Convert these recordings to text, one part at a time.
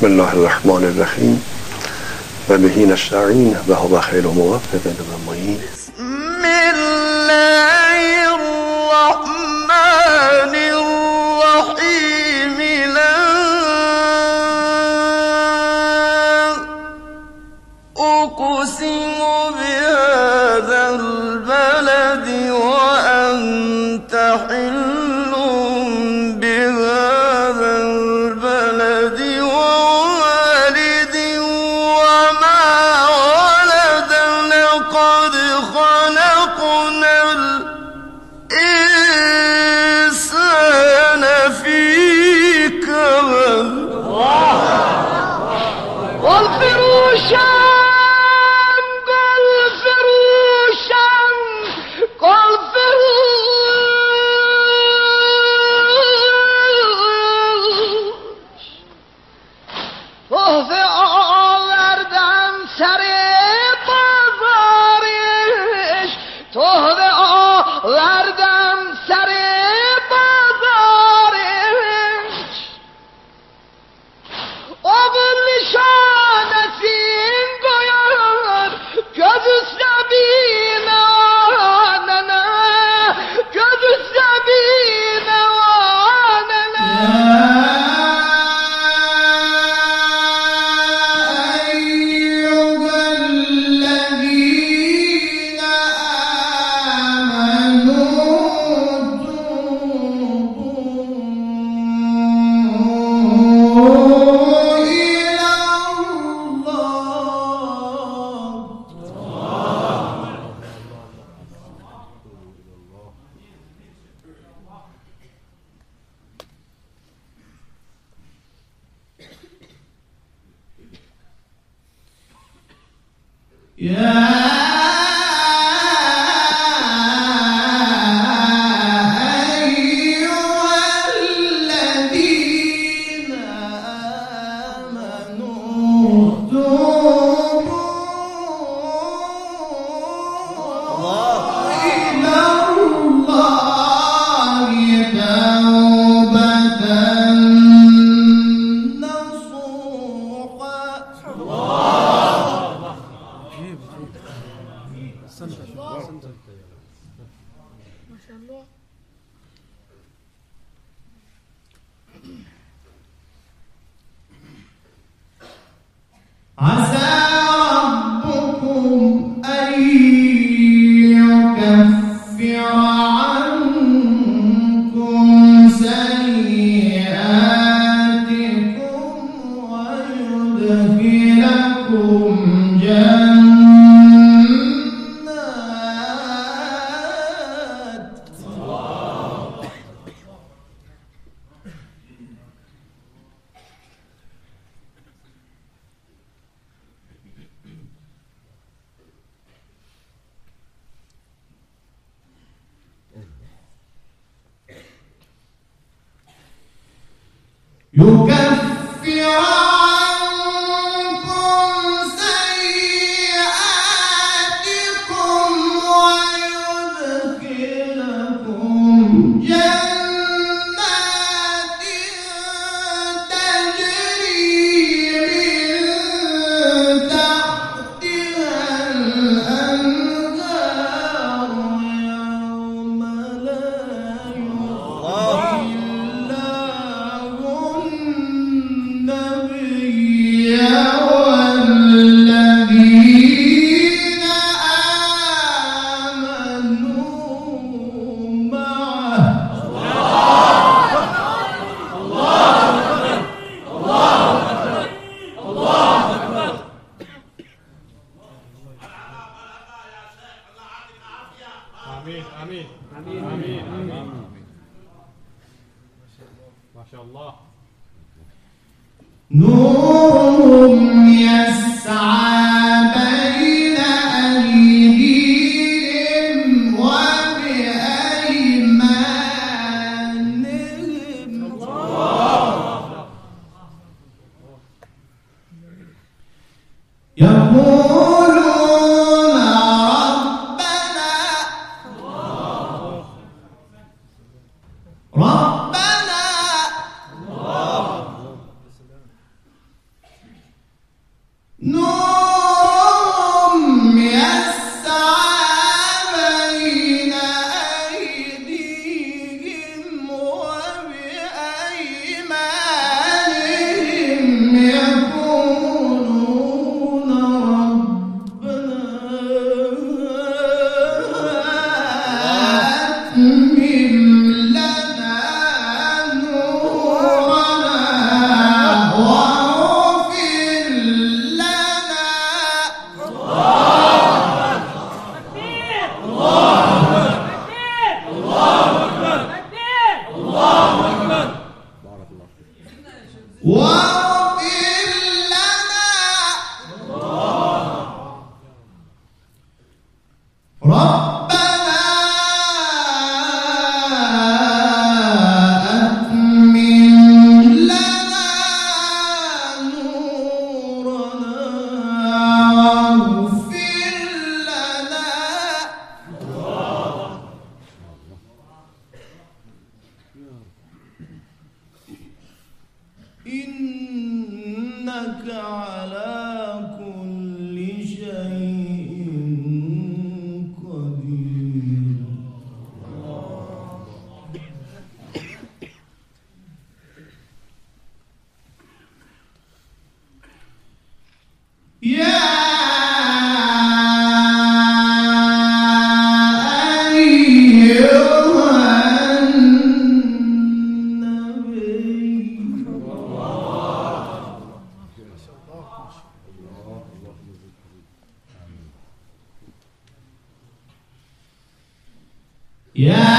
بسم الله الرحمن الرحيم. وبه نستعين وهو خير موفق المعين Nunca ما شاء الله. نورهم يسعى Yeah.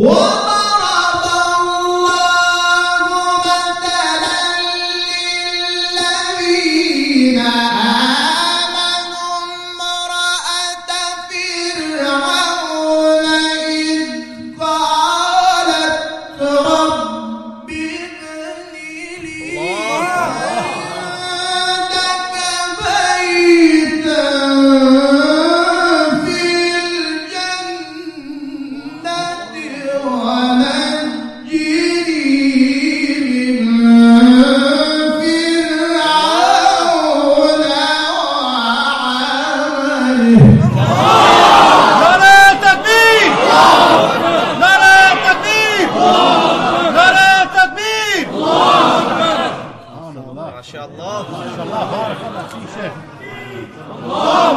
What? شاء الله امين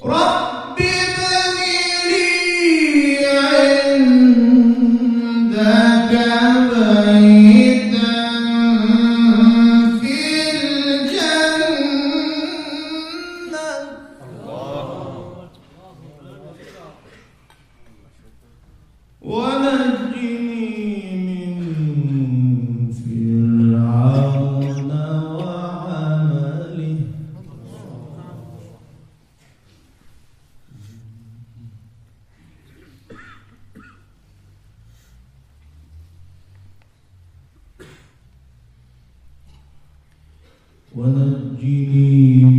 Hola. ونجني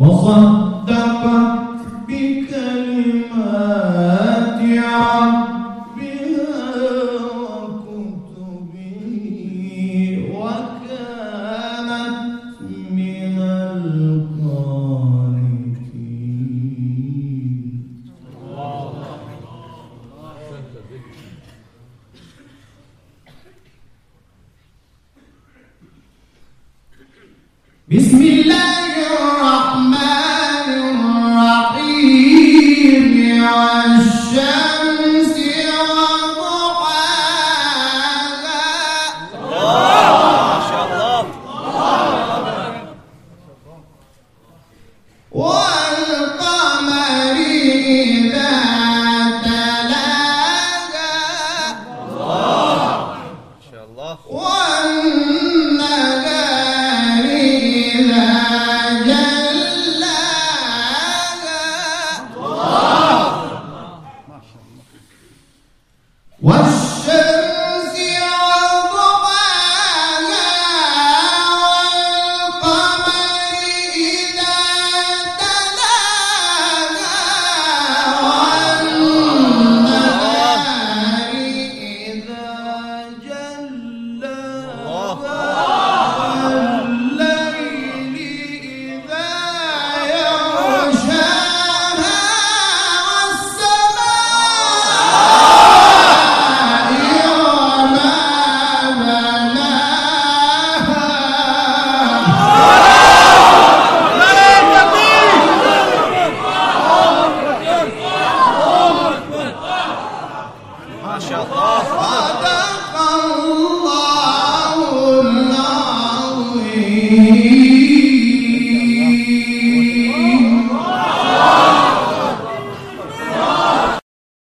وصدقت بكلمات وكانت من بسم الله